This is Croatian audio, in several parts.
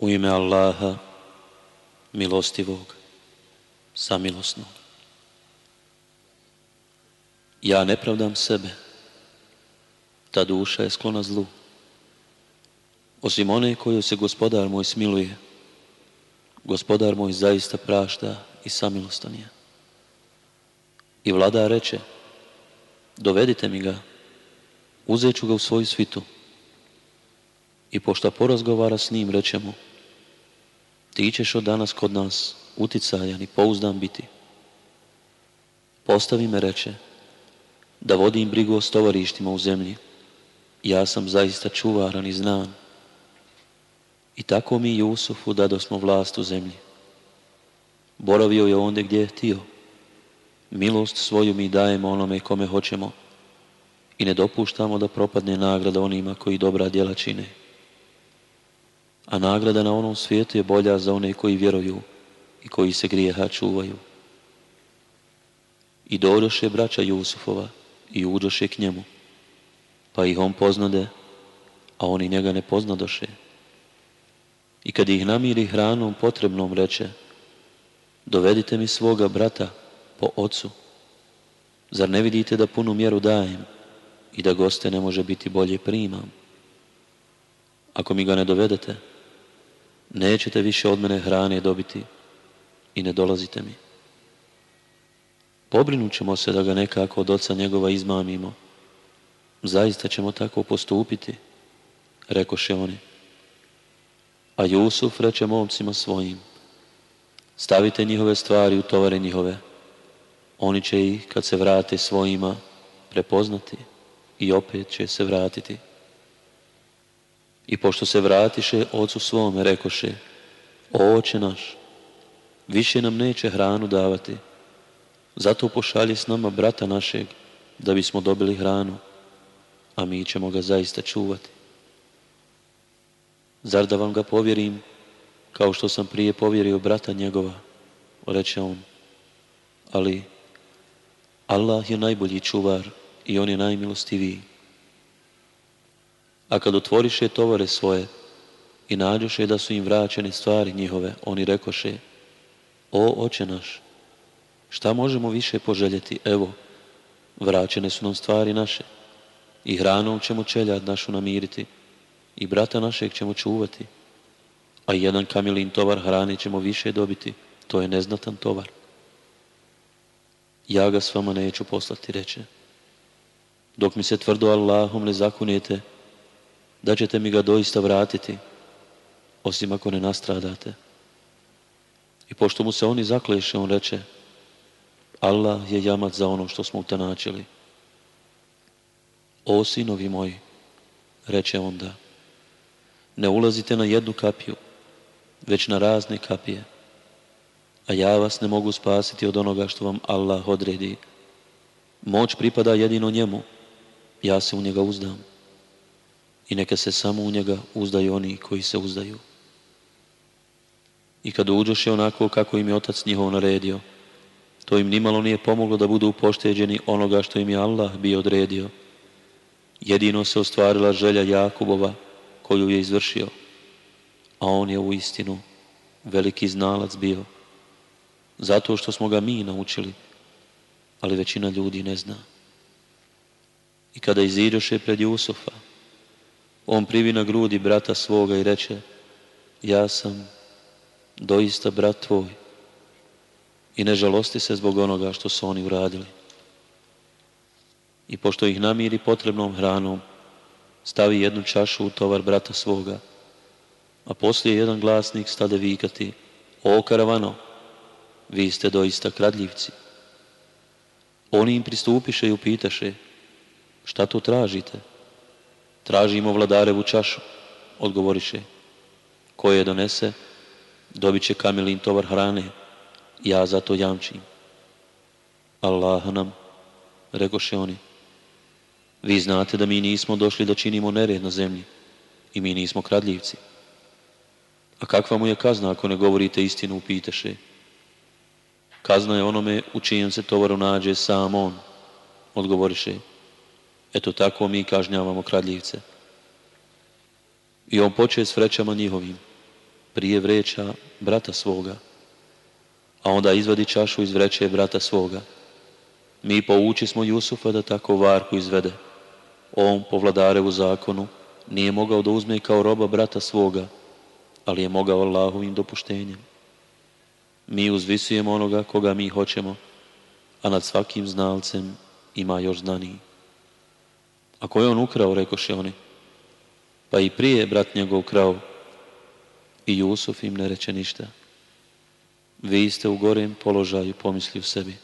U ime Allaha, milostivog, samilosnog. Ja ne pravdam sebe, ta duša je sklona zlu. Osim one koju se gospodar moj smiluje, gospodar moj zaista prašta i samilostan je. I vlada reče, dovedite mi ga, uzet ću ga u svoju svitu. I pošto porazgovara s njim, reče mu, ti ćeš od danas kod nas uticajan i pouzdan biti. Postavi me, reče, da vodim brigu o stovarištima u zemlji. Ja sam zaista čuvaran i znan. I tako mi Jusufu dado smo vlast u zemlji. Boravio je onde gdje je htio. Milost svoju mi dajemo onome kome hoćemo i ne dopuštamo da propadne nagrada onima koji dobra djela čine. A nagrada na onom svijetu je bolja za one koji vjeruju i koji se grijeha čuvaju. I dođoše braća Jusufova i uđoše k njemu, pa ih on poznade, a oni njega ne poznadoše. I kad ih namiri hranom potrebnom reče, dovedite mi svoga brata po ocu. Zar ne vidite da punu mjeru dajem i da goste ne može biti bolje primam? Ako mi ga ne dovedete, nećete više od mene hrane dobiti i ne dolazite mi. Pobrinut ćemo se da ga nekako od oca njegova izmamimo. Zaista ćemo tako postupiti, rekoše oni. A Jusuf reče momcima svojim, stavite njihove stvari u tovare njihove. Oni će ih, kad se vrate svojima, prepoznati i opet će se vratiti. I pošto se vratiše ocu svome, rekoše, oče naš, više nam neće hranu davati, zato pošalje s nama brata našeg, da bismo dobili hranu, a mi ćemo ga zaista čuvati. Zar da vam ga povjerim, kao što sam prije povjerio brata njegova, reče on, ali Allah je najbolji čuvar i on je najmilostiviji. A kad otvoriše tovare svoje i nađoše da su im vraćene stvari njihove, oni rekoše, o oče naš, šta možemo više poželjeti? Evo, vraćene su nam stvari naše i hranom ćemo čeljad našu namiriti i brata našeg ćemo čuvati, a jedan kamilin tovar hrane ćemo više dobiti, to je neznatan tovar. Ja ga s vama neću poslati, reče. Dok mi se tvrdo Allahom ne zakunijete, da ćete mi ga doista vratiti, osim ako ne nastradate. I pošto mu se oni zakleše, on reče, Allah je jamac za ono što smo utanačili. O sinovi moji, reče onda, ne ulazite na jednu kapiju, već na razne kapije, a ja vas ne mogu spasiti od onoga što vam Allah odredi. Moć pripada jedino njemu, ja se u njega uzdam. I neka se samo u njega uzdaju oni koji se uzdaju. I kad uđoše onako kako im je otac njihov naredio, to im nimalo nije pomoglo da budu pošteđeni onoga što im je Allah bio odredio. Jedino se ostvarila želja Jakubova koju je izvršio, a on je u istinu veliki znalac bio. Zato što smo ga mi naučili, ali većina ljudi ne zna. I kada iziđoše pred Jusufa, on privi na grudi brata svoga i reče, ja sam doista brat tvoj i ne žalosti se zbog onoga što su oni uradili. I pošto ih namiri potrebnom hranom, stavi jednu čašu u tovar brata svoga, a poslije jedan glasnik stade vikati, o karavano, vi ste doista kradljivci. Oni im pristupiše i upitaše, šta to tražite? Tražimo vladarevu čašu, odgovoriše. Ko je donese, dobit će kamilin tovar hrane, ja za to jamčim. Allah nam, rekoše oni, vi znate da mi nismo došli da činimo nered na zemlji i mi nismo kradljivci. A kakva mu je kazna ako ne govorite istinu, upiteše. Kazna je onome u čijem se tovaru nađe sam on, odgovoriše. Eto tako mi kažnjavamo kradljivce. I on poče s vrećama njihovim. prije vreća brata svoga, a onda izvadi čašu iz vreće brata svoga. Mi pouči smo Jusufa da tako varku izvede. On, po vladarevu zakonu, nije mogao da uzme kao roba brata svoga, ali je mogao Allahovim dopuštenjem. Mi uzvisujemo onoga koga mi hoćemo, a nad svakim znalcem ima još znaniji. Ako je on ukrao, rekoše oni, pa i prije brat njegov krao, i Jusuf im ne reče ništa. Vi ste u gorem položaju, pomisli u sebi.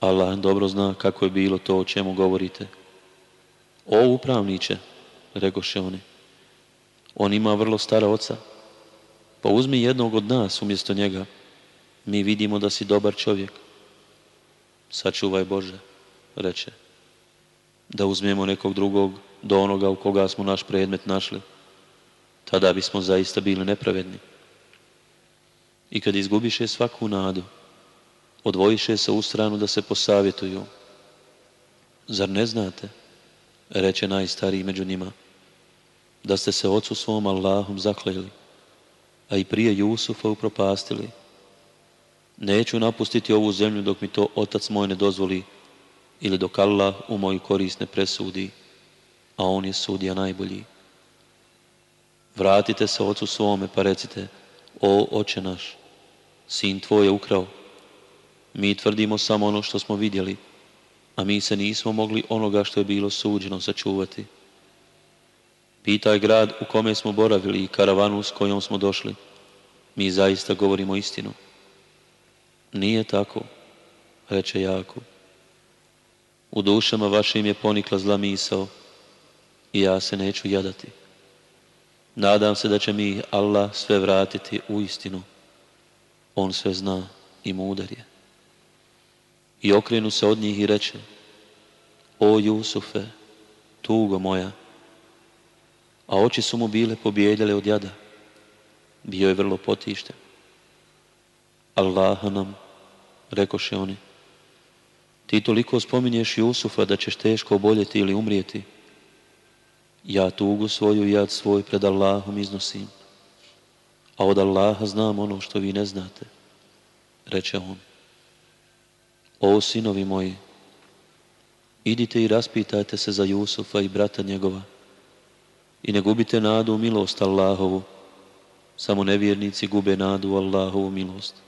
Allah dobro zna kako je bilo to o čemu govorite. O upravniće, rekoše oni, on ima vrlo stara oca, pa uzmi jednog od nas umjesto njega. Mi vidimo da si dobar čovjek. Sačuvaj Bože, reče, da uzmemo nekog drugog do onoga u koga smo naš predmet našli. Tada bismo zaista bili nepravedni. I kad izgubiše svaku nadu, odvojiše se u stranu da se posavjetuju. Zar ne znate, reče najstariji među njima, da ste se ocu svom Allahom zakleli, a i prije Jusufa upropastili. Neću napustiti ovu zemlju dok mi to otac moj ne dozvoli ili dok Allah u moju korist ne presudi, a on je sudija najbolji. Vratite se ocu svome pa recite, o oče naš, sin tvoj je ukrao. Mi tvrdimo samo ono što smo vidjeli, a mi se nismo mogli onoga što je bilo suđeno sačuvati. Pitaj grad u kome smo boravili i karavanu s kojom smo došli. Mi zaista govorimo istinu. Nije tako, reče Jakub. U dušama vašim je ponikla zla misao i ja se neću jadati. Nadam se da će mi Allah sve vratiti u istinu. On sve zna i mudar je. I okrenu se od njih i reče, o Jusufe, tugo moja, a oči su mu bile pobijeljale od jada. Bio je vrlo potišten. Allaha nam, rekoše oni, ti toliko spominješ Jusufa da ćeš teško oboljeti ili umrijeti. Ja tugu svoju i jad svoj pred Allahom iznosim, a od Allaha znam ono što vi ne znate, reče on. O sinovi moji, idite i raspitajte se za Jusufa i brata njegova i ne gubite nadu u milost Allahovu, samo nevjernici gube nadu u Allahovu milost.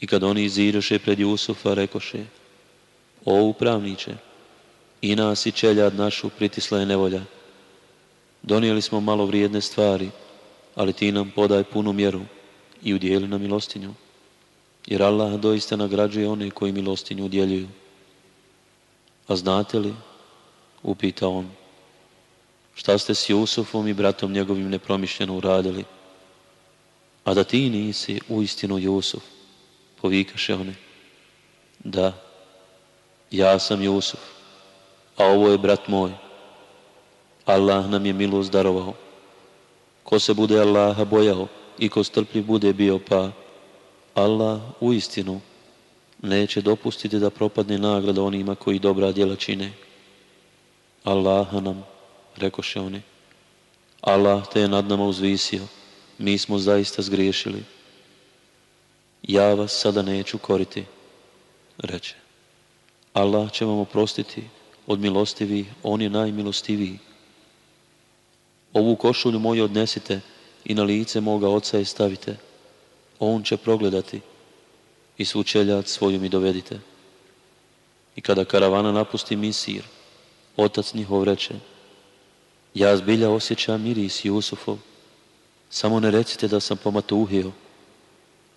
I kad oni iziroše pred Jusufa, rekoše, o upravniče, i nas i čeljad našu pritisla je nevolja. Donijeli smo malo vrijedne stvari, ali ti nam podaj punu mjeru i udijeli na milostinju. Jer Allah doista nagrađuje one koji milostinju udjeljuju. A znate li, upita on, šta ste s Jusufom i bratom njegovim nepromišljeno uradili? A da ti nisi u istinu Jusuf, povikaše one. Da, ja sam Jusuf, a ovo je brat moj. Allah nam je milost darovao. Ko se bude Allaha bojao i ko strpljiv bude bio pa, Allah u istinu neće dopustiti da propadne nagrada onima koji dobra djela čine. Allaha nam, rekoše oni, Allah te je nad nama uzvisio, mi smo zaista zgriješili. Ja vas sada neću koriti, reče. Allah će vam oprostiti od milostivi, on je najmilostiviji. Ovu košulju moju odnesite i na lice moga oca je stavite. On će progledati i svu čeljat svoju mi dovedite. I kada karavana napusti misir, otac njihov reče, ja zbilja osjećam miris Jusufov, samo ne recite da sam pomatuhio.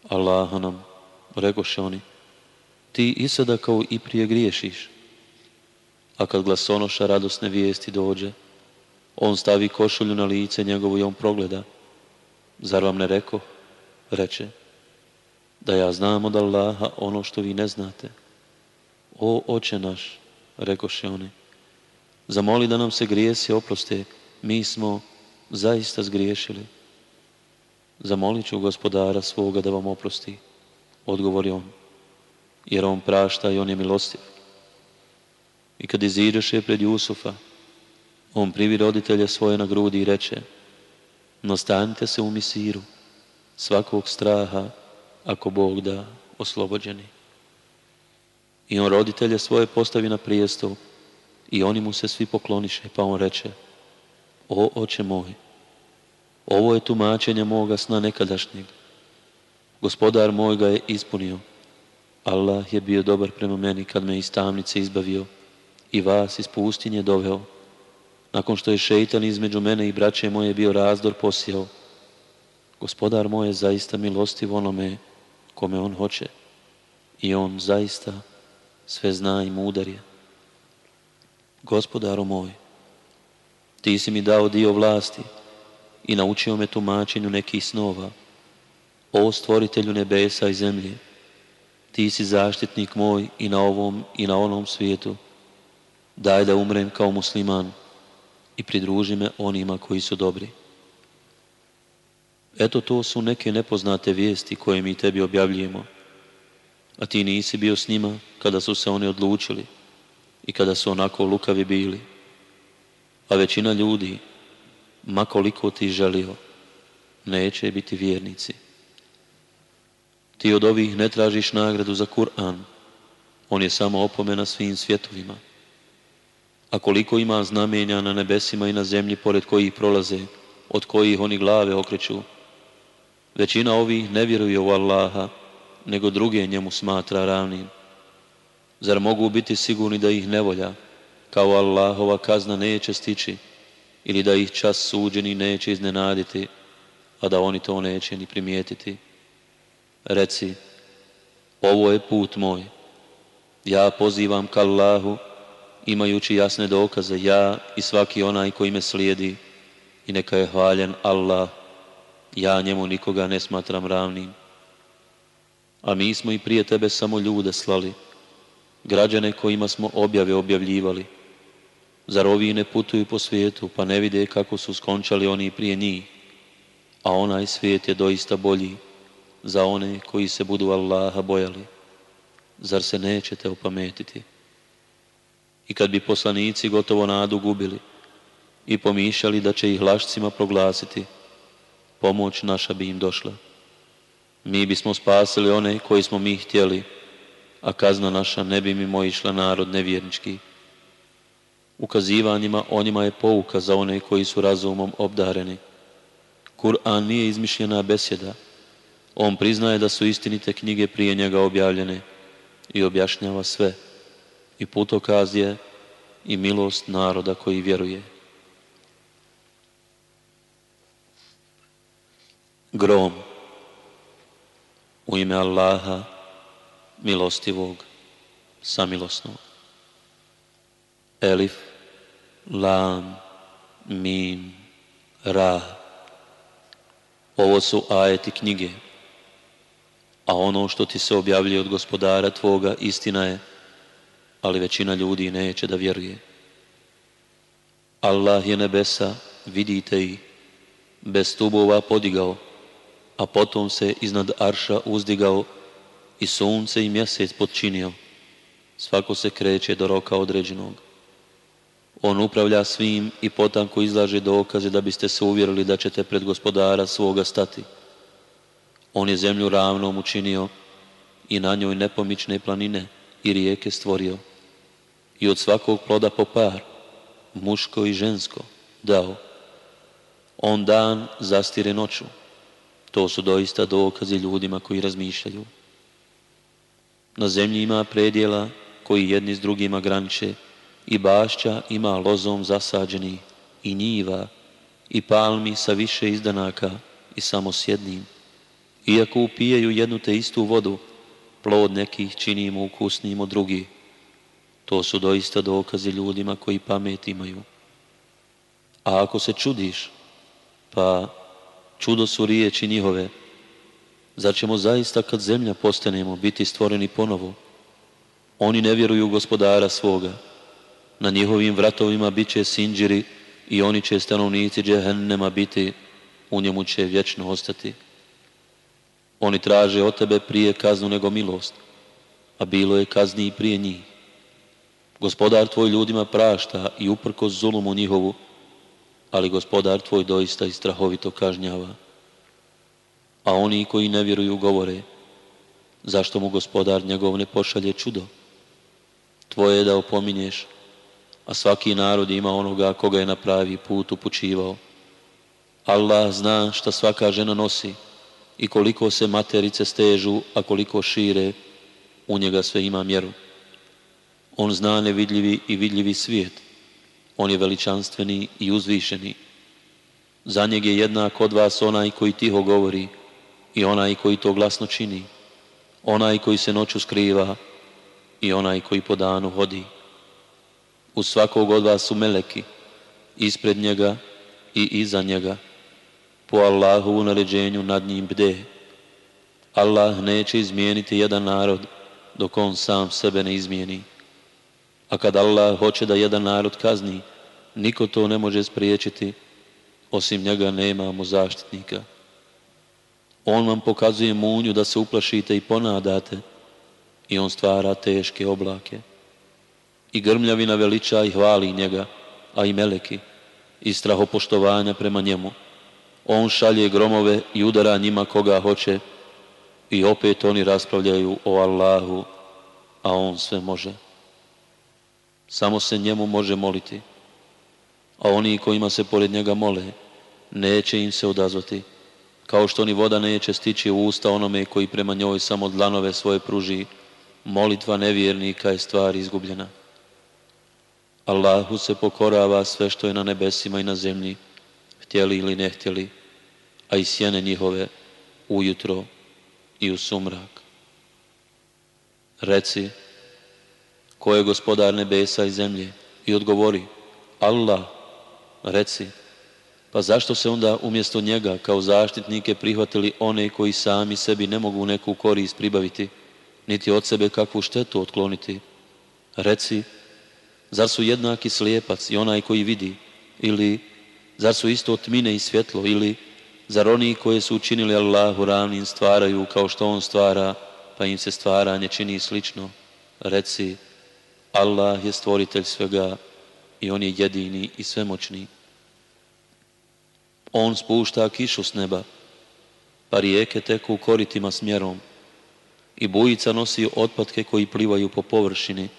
Allaha nam, rekoše oni, ti i sada kao i prije griješiš. A kad glasonoša radosne vijesti dođe, on stavi košulju na lice njegovu i on progleda. Zar vam ne reko, reče, da ja znam od Allaha ono što vi ne znate. O oče naš, rekoše oni, zamoli da nam se grijesi oproste, mi smo zaista zgriješili. Zamolit ću gospodara svoga da vam oprosti, odgovori on, jer on prašta i on je milostiv. I kad iziđeše pred Jusufa, on privi roditelje svoje na grudi i reče, No stanite se u misiru, svakog straha, ako Bog da, oslobođeni. I on roditelje svoje postavi na prijestol i oni mu se svi pokloniše, pa on reče, o oče moj, ovo je tumačenje moga sna nekadašnjeg. Gospodar moj ga je ispunio. Allah je bio dobar prema meni kad me iz tamnice izbavio i vas iz pustinje doveo. Nakon što je šeitan između mene i braće moje bio razdor posijao. Gospodar moj je zaista milostiv onome kome on hoće i on zaista sve zna i mudar je. Gospodaru moj, ti si mi dao dio vlasti i naučio me tumačenju nekih snova. O stvoritelju nebesa i zemlje, ti si zaštitnik moj i na ovom i na onom svijetu. Daj da umrem kao musliman i pridruži me onima koji su dobri. Eto to su neke nepoznate vijesti koje mi tebi objavljujemo, a ti nisi bio s njima kada su se oni odlučili i kada su onako lukavi bili. A većina ljudi, makoliko ti želio, neće biti vjernici. Ti od ovih ne tražiš nagradu za Kur'an, on je samo opomena svim svjetovima. A koliko ima znamenja na nebesima i na zemlji pored kojih prolaze, od kojih oni glave okreću, većina ovih ne vjeruje u Allaha, nego druge njemu smatra ravnim. Zar mogu biti sigurni da ih nevolja, kao Allahova kazna neće stići, ili da ih čas suđeni neće iznenaditi, a da oni to neće ni primijetiti? Reci, ovo je put moj. Ja pozivam ka Allahu, imajući jasne dokaze, ja i svaki onaj koji me slijedi, i neka je hvaljen Allah, ja njemu nikoga ne smatram ravnim. A mi smo i prije tebe samo ljude slali, građane kojima smo objave objavljivali. Zar ovi ne putuju po svijetu, pa ne vide kako su skončali oni prije njih? A onaj svijet je doista bolji za one koji se budu Allaha bojali. Zar se nećete opametiti? I kad bi poslanici gotovo nadu gubili i pomišljali da će ih lašcima proglasiti, pomoć naša bi im došla. Mi bismo spasili one koji smo mi htjeli, a kazna naša ne bi mimo išla narod nevjernički. Ukazivanjima o njima je pouka za one koji su razumom obdareni. Kur'an nije izmišljena besjeda. On priznaje da su istinite knjige prije njega objavljene i objašnjava sve. I putokaz je i milost naroda koji vjeruje. Grom u ime Allaha milostivog, samilosnog. Elif, Lam, Mim, Ra. Ovo su ajeti knjige, a ono što ti se objavljuje od gospodara tvoga istina je, ali većina ljudi neće da vjeruje. Allah je nebesa, vidite i bez stubova podigao, a potom se iznad arša uzdigao i sunce i mjesec podčinio. Svako se kreće do roka određenog. On upravlja svim i potanko izlaže dokaze da biste se uvjerili da ćete pred gospodara svoga stati. On je zemlju ravnom učinio i na njoj nepomične planine i rijeke stvorio. I od svakog ploda po par, muško i žensko, dao. On dan zastire noću. To su doista dokazi ljudima koji razmišljaju. Na zemlji ima predjela koji jedni s drugima graniče i bašća ima lozom zasađeni i njiva i palmi sa više izdanaka i samo s jednim. Iako upijaju jednu te istu vodu, plod nekih činimo ukusnijim od drugih. To su doista dokazi ljudima koji pamet imaju. A ako se čudiš, pa čudo su riječi njihove, Zar ćemo zaista kad zemlja postanemo biti stvoreni ponovo? Oni ne vjeruju gospodara svoga. Na njihovim vratovima bit će sinđiri i oni će stanovnici džehennema biti, u njemu će vječno ostati. Oni traže od tebe prije kaznu nego milost, a bilo je kazni i prije njih. Gospodar tvoj ljudima prašta i uprko zulumu njihovu, ali gospodar tvoj doista i strahovito kažnjava. A oni koji ne vjeruju govore, zašto mu gospodar njegov ne pošalje čudo? Tvoje je da opominješ, a svaki narod ima onoga koga je na pravi put upućivao. Allah zna šta svaka žena nosi i koliko se materice stežu, a koliko šire, u njega sve ima mjeru. On zna nevidljivi i vidljivi svijet. On je veličanstveni i uzvišeni. Za njeg je jednak od vas onaj koji tiho govori i onaj koji to glasno čini, onaj koji se noću skriva i onaj koji po danu hodi. U svakog od vas su meleki, ispred njega i iza njega. Po Allahu u naređenju nad njim bde. Allah neće izmijeniti jedan narod dok on sam sebe ne izmijeni. A kad Allah hoće da jedan narod kazni, niko to ne može spriječiti, osim njega nemamo zaštitnika. On vam pokazuje munju da se uplašite i ponadate i on stvara teške oblake. I grmljavina veliča i hvali njega, a i meleki, i strahopoštovanja prema njemu. On šalje gromove i udara njima koga hoće i opet oni raspravljaju o Allahu, a on sve može. Samo se njemu može moliti, a oni kojima se pored njega mole, neće im se odazvati, kao što ni voda neće stići u usta onome koji prema njoj samo dlanove svoje pruži, molitva nevjernika je stvar izgubljena. Allahu se pokorava sve što je na nebesima i na zemlji, htjeli ili ne htjeli, a i sjene njihove ujutro i u sumrak. Reci, ko je gospodar nebesa i zemlje? I odgovori, Allah, reci, pa zašto se onda umjesto njega kao zaštitnike prihvatili one koji sami sebi ne mogu neku korist pribaviti, niti od sebe kakvu štetu otkloniti? Reci, zar su jednaki slijepac i onaj koji vidi? Ili zar su isto tmine i svjetlo? Ili zar oni koji su učinili Allahu ravnim stvaraju kao što on stvara, pa im se stvaranje čini slično? Reci, Allah je stvoritelj svega i on je jedini i svemoćni. On spušta kišu s neba, pa rijeke teku koritima smjerom i bujica nosi otpadke koji plivaju po površini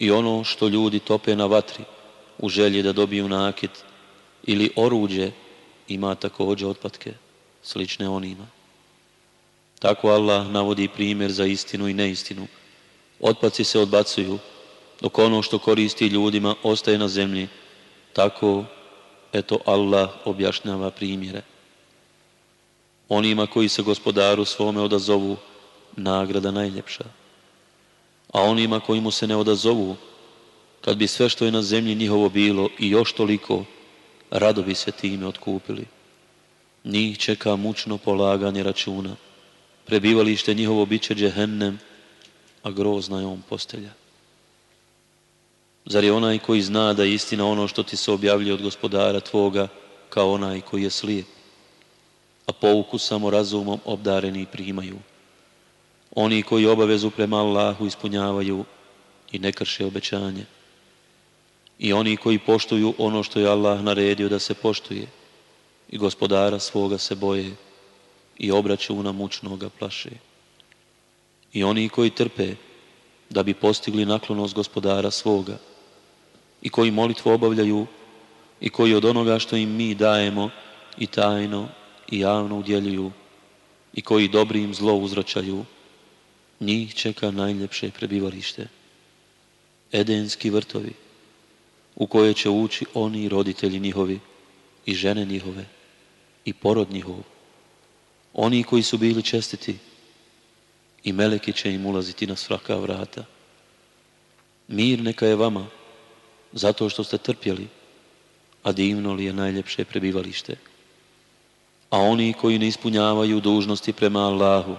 i ono što ljudi tope na vatri u želji da dobiju nakit ili oruđe ima također otpadke slične onima. Tako Allah navodi primjer za istinu i neistinu. Otpaci se odbacuju, dok ono što koristi ljudima ostaje na zemlji. Tako, eto, Allah objašnjava primjere. Onima koji se gospodaru svome odazovu, nagrada najljepša. A onima koji mu se ne odazovu, kad bi sve što je na zemlji njihovo bilo i još toliko, rado bi se time otkupili. Njih čeka mučno polaganje računa. Prebivalište njihovo bit će džehennem, a grozna je on postelja. Zar je onaj koji zna da je istina ono što ti se objavljuje od gospodara tvoga kao onaj koji je slijep, a pouku samo razumom obdareni primaju. Oni koji obavezu prema Allahu ispunjavaju i ne krše obećanje. I oni koji poštuju ono što je Allah naredio da se poštuje i gospodara svoga se boje i obračuna mučnoga plaše. I oni koji trpe da bi postigli naklonost gospodara svoga i koji molitvu obavljaju i koji od onoga što im mi dajemo i tajno i javno udjeljuju i koji dobrim zlo uzračaju, njih čeka najljepše prebivalište. Edenski vrtovi, u koje će ući oni roditelji njihovi i žene njihove i porod njihov. Oni koji su bili čestiti i meleki će im ulaziti na svaka vrata. Mir neka je vama, zato što ste trpjeli, a divno li je najljepše prebivalište. A oni koji ne ispunjavaju dužnosti prema Allahu,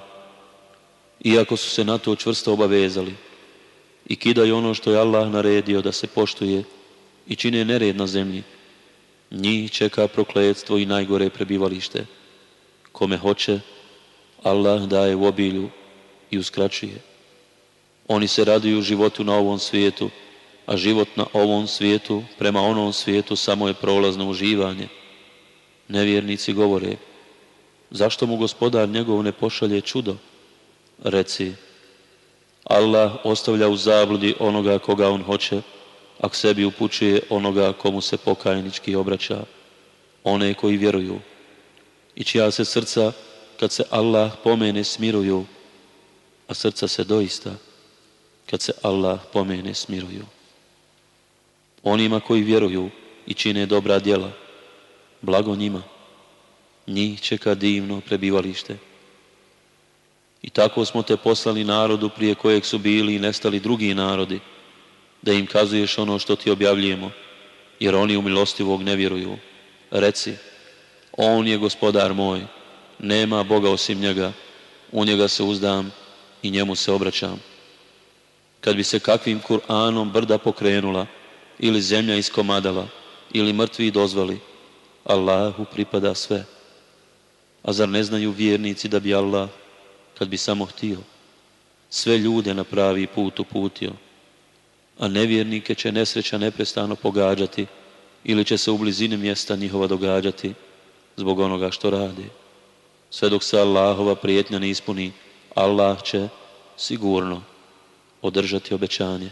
iako su se na to čvrsto obavezali i kidaju ono što je Allah naredio da se poštuje i čine nered na zemlji, njih čeka prokletstvo i najgore prebivalište. Kome hoće, Allah daje u obilju i uskraćuje. Oni se raduju životu na ovom svijetu a život na ovom svijetu prema onom svijetu samo je prolazno uživanje. Nevjernici govore, zašto mu gospodar njegov ne pošalje čudo? Reci, Allah ostavlja u zabludi onoga koga on hoće, a k sebi upućuje onoga komu se pokajnički obraća, one koji vjeruju i čija se srca kad se Allah pomene smiruju, a srca se doista kad se Allah pomene smiruju. Onima koji vjeruju i čine dobra djela, blago njima, njih čeka divno prebivalište. I tako smo te poslali narodu prije kojeg su bili i nestali drugi narodi, da im kazuješ ono što ti objavljujemo, jer oni u milostivog ne vjeruju. Reci, on je gospodar moj, nema Boga osim njega, u njega se uzdam i njemu se obraćam. Kad bi se kakvim Kur'anom brda pokrenula, ili zemlja iskomadala, ili mrtvi dozvali, Allahu pripada sve. A zar ne znaju vjernici da bi Allah, kad bi samo htio, sve ljude na pravi put uputio, a nevjernike će nesreća neprestano pogađati ili će se u blizini mjesta njihova događati zbog onoga što radi. Sve dok se Allahova prijetnja ne ispuni, Allah će sigurno održati obećanje.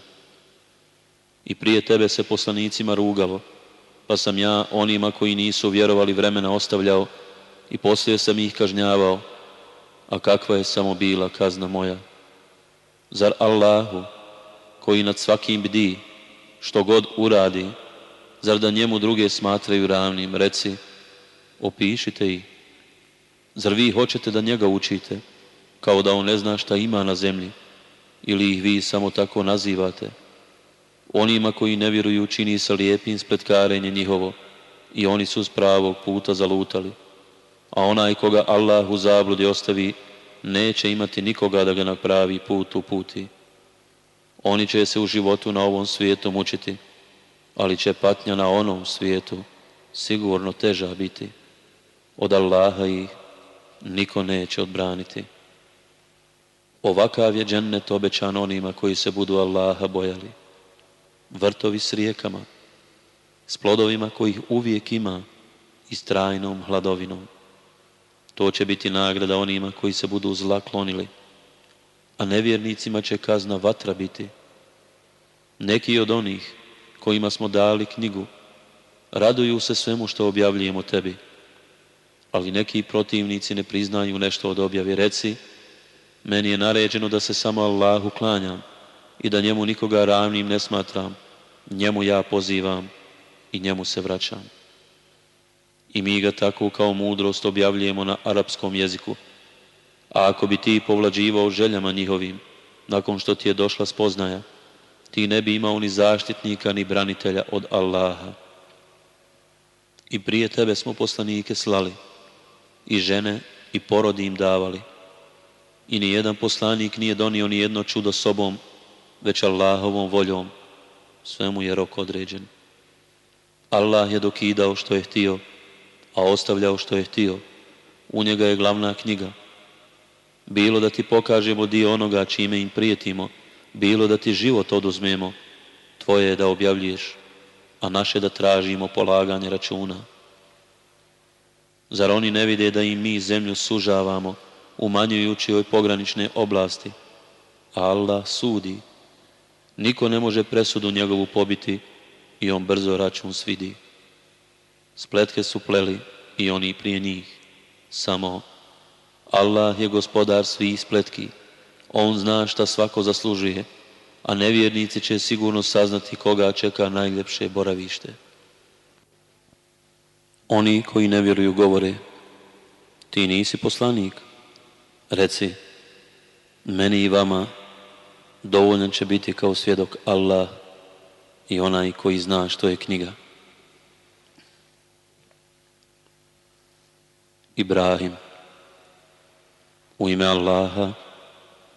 I prije tebe se poslanicima rugalo, pa sam ja onima koji nisu vjerovali vremena ostavljao i poslije sam ih kažnjavao, a kakva je samo bila kazna moja. Zar Allahu, koji nad svakim bdi, što god uradi, zar da njemu druge smatraju ravnim, reci, opišite ih. Zar vi hoćete da njega učite, kao da on ne zna šta ima na zemlji, ili ih vi samo tako nazivate? Onima koji ne vjeruju čini se lijepim spletkarenje njihovo i oni su s pravog puta zalutali. A onaj koga Allah u zabludi ostavi, neće imati nikoga da ga na pravi put uputi. Oni će se u životu na ovom svijetu mučiti, ali će patnja na onom svijetu sigurno teža biti. Od Allaha ih niko neće odbraniti. Ovakav je džennet obećan onima koji se budu Allaha bojali. Vrtovi s rijekama, s plodovima kojih uvijek ima i s trajnom hladovinom. To će biti nagrada onima koji se budu zla klonili, a nevjernicima će kazna vatra biti. Neki od onih kojima smo dali knjigu raduju se svemu što objavljujemo tebi, ali neki protivnici ne priznaju nešto od objave. Reci, meni je naređeno da se samo Allahu klanjam i da njemu nikoga ravnim ne smatram, njemu ja pozivam i njemu se vraćam. I mi ga tako kao mudrost objavljujemo na arapskom jeziku. A ako bi ti povlađivao željama njihovim, nakon što ti je došla spoznaja, ti ne bi imao ni zaštitnika ni branitelja od Allaha. I prije tebe smo poslanike slali, i žene i porodi im davali. I ni jedan poslanik nije donio ni jedno čudo sobom, već Allahovom voljom. Sve mu je rok određen. Allah je dokidao što je htio, a ostavljao što je htio. U njega je glavna knjiga. Bilo da ti pokažemo dio onoga čime im prijetimo, bilo da ti život oduzmemo, tvoje je da objavljuješ, a naše da tražimo polaganje računa. Zar oni ne vide da im mi zemlju sužavamo, umanjujući joj pogranične oblasti? Allah sudi. Niko ne može presudu njegovu pobiti i on brzo račun svidi. Spletke su pleli i oni prije njih. Samo Allah je gospodar svih spletki. On zna šta svako zaslužuje, a nevjernici će sigurno saznati koga čeka najljepše boravište. Oni koji ne vjeruju govore, ti nisi poslanik. Reci, meni i vama dovoljan će biti kao svjedok Allah i onaj koji zna što je knjiga. Ibrahim u ime Allaha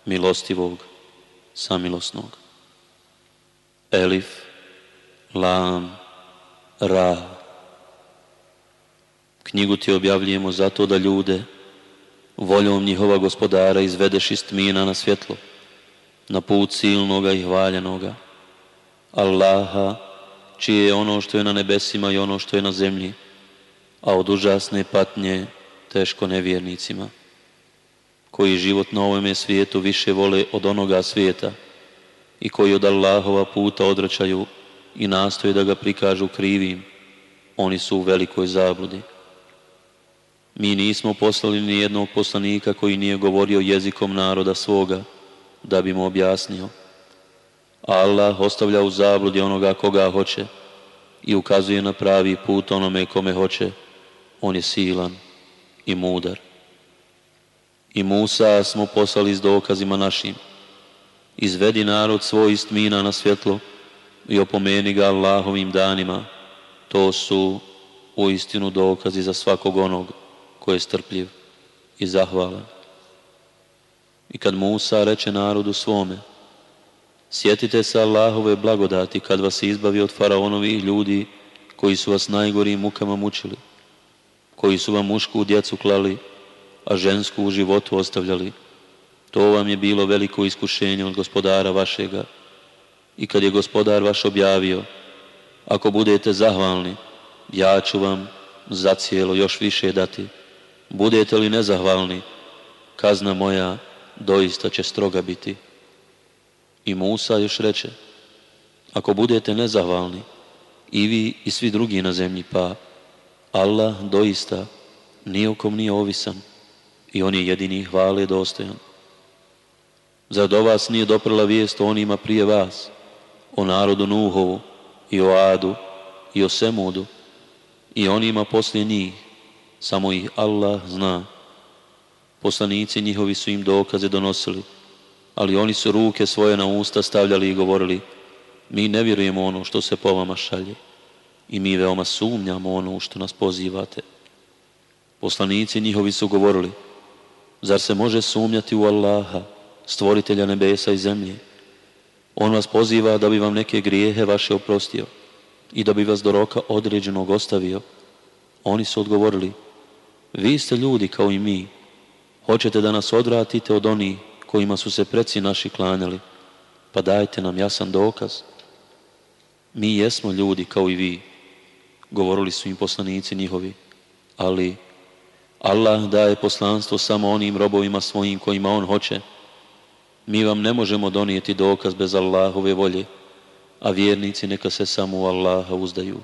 milostivog samilosnog Elif Lam Ra Knjigu ti objavljujemo zato da ljude voljom njihova gospodara izvedeš iz tmina na svjetlo, na put silnoga i hvaljenoga. Allaha, čije je ono što je na nebesima i ono što je na zemlji, a od užasne patnje teško nevjernicima, koji život na ovome svijetu više vole od onoga svijeta i koji od Allahova puta odvraćaju i nastoje da ga prikažu krivim, oni su u velikoj zabludi. Mi nismo poslali ni jednog poslanika koji nije govorio jezikom naroda svoga, da bi mu objasnio. Allah ostavlja u zabludi onoga koga hoće i ukazuje na pravi put onome kome hoće. On je silan i mudar. I Musa smo poslali s dokazima našim. Izvedi narod svoj istmina na svjetlo i opomeni ga Allahovim danima. To su u istinu dokazi za svakog onog ko je strpljiv i zahvalan. I kad Musa reče narodu svome, sjetite se Allahove blagodati kad vas izbavi od faraonovih ljudi koji su vas najgorim mukama mučili, koji su vam mušku djecu klali, a žensku u životu ostavljali. To vam je bilo veliko iskušenje od gospodara vašega. I kad je gospodar vaš objavio, ako budete zahvalni, ja ću vam cijelo još više dati. Budete li nezahvalni, kazna moja doista će stroga biti. I Musa još reče, ako budete nezahvalni, i vi i svi drugi na zemlji, pa Allah doista nijekom nije ovisan i on je jedini hvale dostojan. Zar do vas nije doprla vijest o onima prije vas, o narodu Nuhovu i o Adu i o Semudu i onima poslije njih, samo ih Allah zna. Poslanici njihovi su im dokaze donosili, ali oni su ruke svoje na usta stavljali i govorili, mi ne vjerujemo ono što se po vama šalje i mi veoma sumnjamo ono što nas pozivate. Poslanici njihovi su govorili, zar se može sumnjati u Allaha, stvoritelja nebesa i zemlje? On vas poziva da bi vam neke grijehe vaše oprostio i da bi vas do roka određenog ostavio. Oni su odgovorili, vi ste ljudi kao i mi. Hoćete da nas odvratite od onih kojima su se preci naši klanjali. Pa dajte nam jasan dokaz. Mi jesmo ljudi kao i vi, govorili su im poslanici njihovi. Ali Allah daje poslanstvo samo onim robovima svojim kojima On hoće. Mi vam ne možemo donijeti dokaz bez Allahove volje, a vjernici neka se samo u Allaha uzdaju.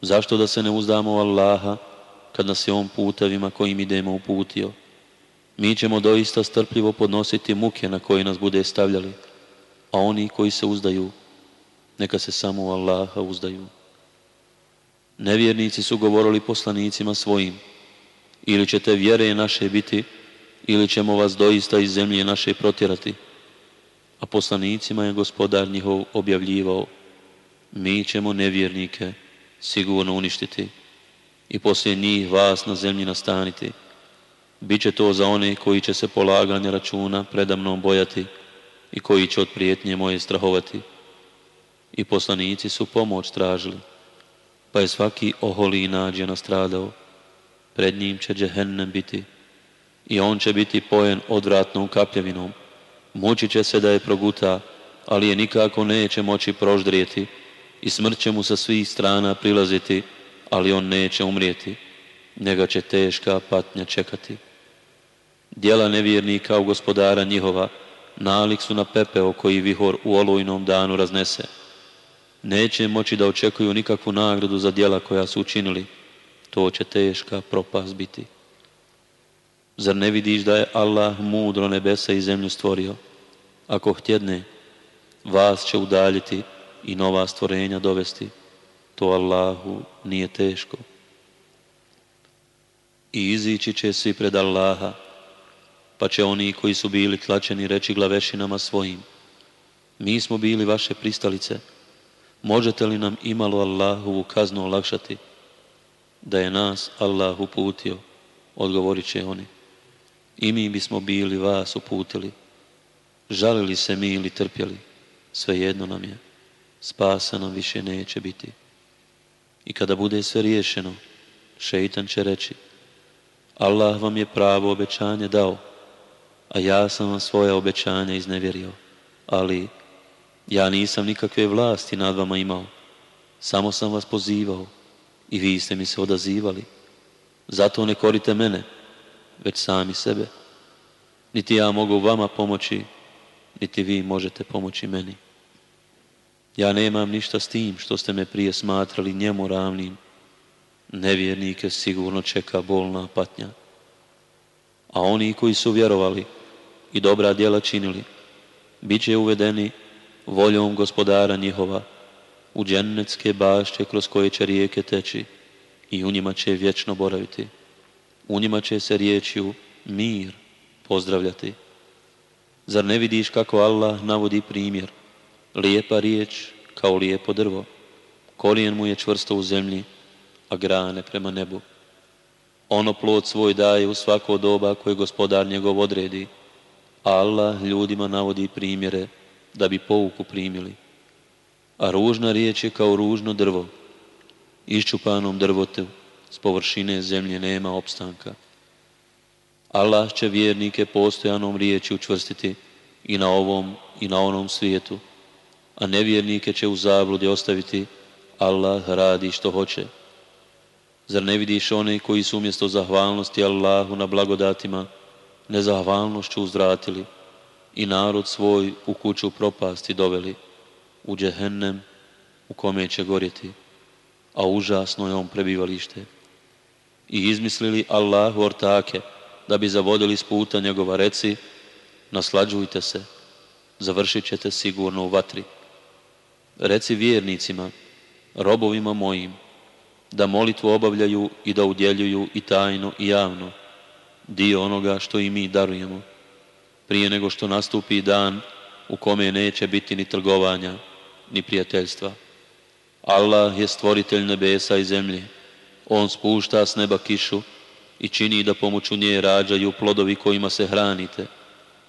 Zašto da se ne uzdamo u Allaha, kad nas je On putevima kojim idemo uputio. Mi ćemo doista strpljivo podnositi muke na koje nas bude stavljali, a oni koji se uzdaju, neka se samo u Allaha uzdaju. Nevjernici su govorili poslanicima svojim, ili ćete vjere naše biti, ili ćemo vas doista iz zemlje naše protjerati. A poslanicima je gospodar njihov objavljivao, mi ćemo nevjernike sigurno uništiti i poslije njih vas na zemlji nastaniti. Biće to za one koji će se polaganja računa predamnom bojati i koji će od prijetnje moje strahovati. I poslanici su pomoć tražili, pa je svaki oholi i nađe nastradao. Pred njim će džehennem biti i on će biti pojen odvratnom kapljevinom. Mučit će se da je proguta, ali je nikako neće moći proždrijeti i smrt će mu sa svih strana prilaziti ali on neće umrijeti, njega će teška patnja čekati. Dijela nevjernika u gospodara njihova nalik su na pepeo koji vihor u olujnom danu raznese. Neće moći da očekuju nikakvu nagradu za dijela koja su učinili, to će teška propast biti. Zar ne vidiš da je Allah mudro nebesa i zemlju stvorio? Ako htjedne, vas će udaljiti i nova stvorenja dovesti to Allahu nije teško. I izići će svi pred Allaha, pa će oni koji su bili tlačeni reći glavešinama svojim, mi smo bili vaše pristalice, možete li nam imalo Allahovu kaznu olakšati? Da je nas Allah uputio, odgovorit će oni. I mi bismo bili vas uputili. Žalili se mi ili trpjeli, svejedno nam je. Spasa nam više neće biti. I kada bude sve riješeno, šeitan će reći Allah vam je pravo obećanje dao, a ja sam vam svoje obećanje iznevjerio. Ali Ja nisam nikakve vlasti nad vama imao, samo sam vas pozivao i vi ste mi se odazivali. Zato ne korite mene, već sami sebe. Niti ja mogu vama pomoći, niti vi možete pomoći meni. Ja nemam ništa s tim što ste me prije smatrali njemu ravnim. Nevjernike sigurno čeka bolna patnja. A oni koji su vjerovali i dobra djela činili, bit će uvedeni voljom gospodara njihova u džennetske bašće kroz koje će rijeke teći i u njima će vječno boraviti. U njima će se riječju mir pozdravljati. Zar ne vidiš kako Allah navodi primjer? Lijepa riječ kao lijepo drvo. Korijen mu je čvrsto u zemlji, a grane prema nebu. Ono plod svoj daje u svako doba koje gospodar njegov odredi, Allah ljudima navodi primjere da bi pouku primili. A ružna riječ je kao ružno drvo. Iščupanom drvotu s površine zemlje nema opstanka. Allah će vjernike postojanom riječi učvrstiti i na ovom i na onom svijetu, a nevjernike će u zabludi ostaviti Allah radi što hoće. Zar ne vidiš one koji su umjesto zahvalnosti Allahu na blagodatima nezahvalnošću uzvratili i narod svoj u kuću propasti doveli, u džehennem u kome će gorjeti, a užasno je on prebivalište. I izmislili Allahu ortake, da bi zavodili s puta njegova reci, naslađujte se, završit ćete sigurno u vatri. Reci vjernicima, robovima mojim, da molitvu obavljaju i da udjeljuju i tajno i javno, dio onoga što i mi darujemo, prije nego što nastupi dan u kome neće biti ni trgovanja, ni prijateljstva. Allah je stvoritelj nebesa i zemlje. On spušta s neba kišu i čini da pomoću nje rađaju plodovi kojima se hranite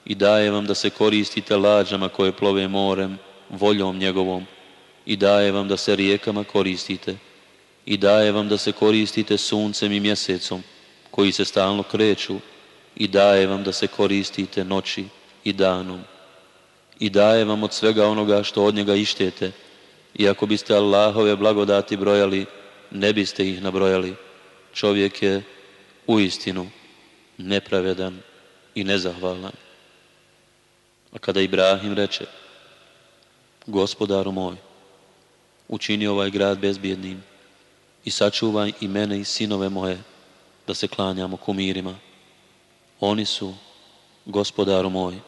i daje vam da se koristite lađama koje plove morem, voljom njegovom i daje vam da se rijekama koristite i daje vam da se koristite suncem i mjesecom koji se stalno kreću i daje vam da se koristite noći i danom. I daje vam od svega onoga što od njega ištete i ako biste Allahove blagodati brojali ne biste ih nabrojali. Čovjek je u istinu nepravedan i nezahvalan. A kada Ibrahim reče gospodaru moj učini ovaj grad bezbjednim i sačuvaj i mene i sinove moje da se klanjamo kumirima. Oni su, gospodaru moj,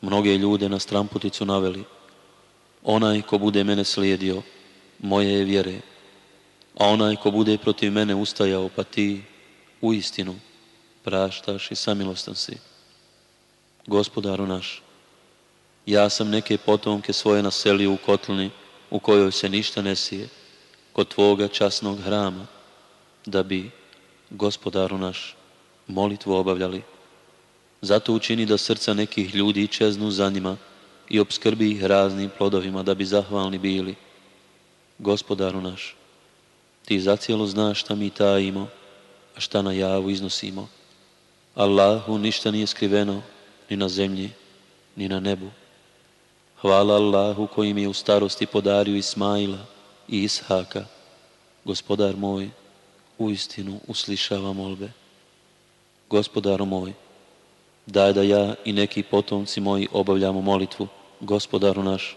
mnoge ljude na stramputicu naveli. Onaj ko bude mene slijedio, moje je vjere, a onaj ko bude protiv mene ustajao, pa ti, u istinu, praštaš i samilostan si. Gospodaru naš, ja sam neke potomke svoje naselio u kotlini u kojoj se ništa ne sije, kod Tvoga časnog hrama, da bi, gospodaru naš, molitvu obavljali. Zato učini da srca nekih ljudi čeznu za njima i obskrbi ih raznim plodovima da bi zahvalni bili. Gospodaru naš, ti zacijelo znaš šta mi tajimo, a šta na javu iznosimo. Allahu ništa nije skriveno ni na zemlji, ni na nebu. Hvala Allahu koji mi je u starosti podario Ismaila i Ishaka. Gospodar moj, u istinu uslišava molbe. Gospodaru moj, daj da ja i neki potomci moji obavljamo molitvu. Gospodaru naš,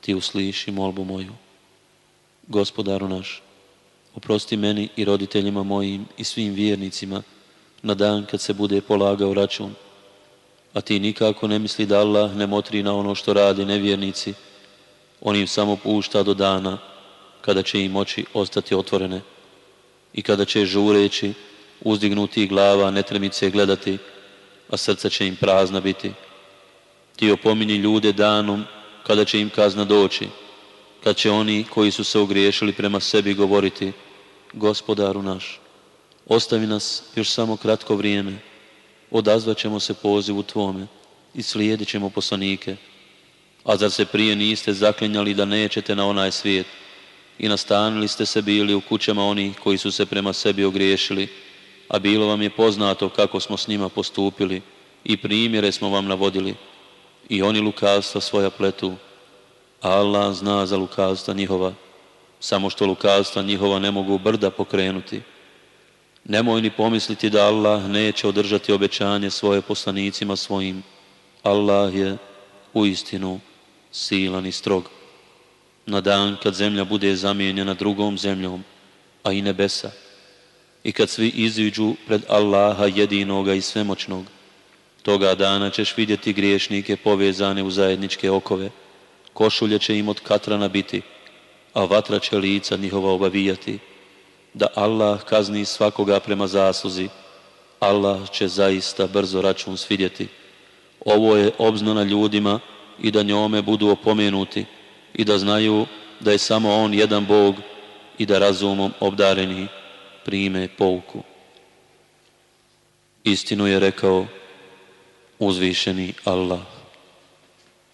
ti usliši molbu moju. Gospodaru naš, oprosti meni i roditeljima mojim i svim vjernicima na dan kad se bude polagao račun a ti nikako ne misli da Allah ne motri na ono što radi nevjernici, on im samo pušta do dana kada će im oči ostati otvorene i kada će žureći uzdignuti glava netremice gledati, a srce će im prazna biti. Ti opominji ljude danom kada će im kazna doći, kad će oni koji su se ogriješili prema sebi govoriti, gospodaru naš, ostavi nas još samo kratko vrijeme, odazvat ćemo se pozivu Tvome i slijedit ćemo poslanike. A zar se prije niste zaklinjali da nećete na onaj svijet i nastanili ste se bili u kućama onih koji su se prema sebi ogriješili, a bilo vam je poznato kako smo s njima postupili i primjere smo vam navodili i oni lukavstva svoja pletu, Allah zna za lukavstva njihova, samo što lukavstva njihova ne mogu brda pokrenuti. Nemoj ni pomisliti da Allah neće održati obećanje svoje poslanicima svojim. Allah je u istinu silan i strog. Na dan kad zemlja bude zamijenjena drugom zemljom, a i nebesa, i kad svi iziđu pred Allaha jedinoga i svemoćnog, toga dana ćeš vidjeti griješnike povezane u zajedničke okove, košulje će im od katrana biti, a vatra će lica njihova obavijati, da Allah kazni svakoga prema zasluzi, Allah će zaista brzo račun svidjeti. Ovo je obznana ljudima i da njome budu opomenuti i da znaju da je samo On jedan Bog i da razumom obdareni prime pouku. Istinu je rekao uzvišeni Allah.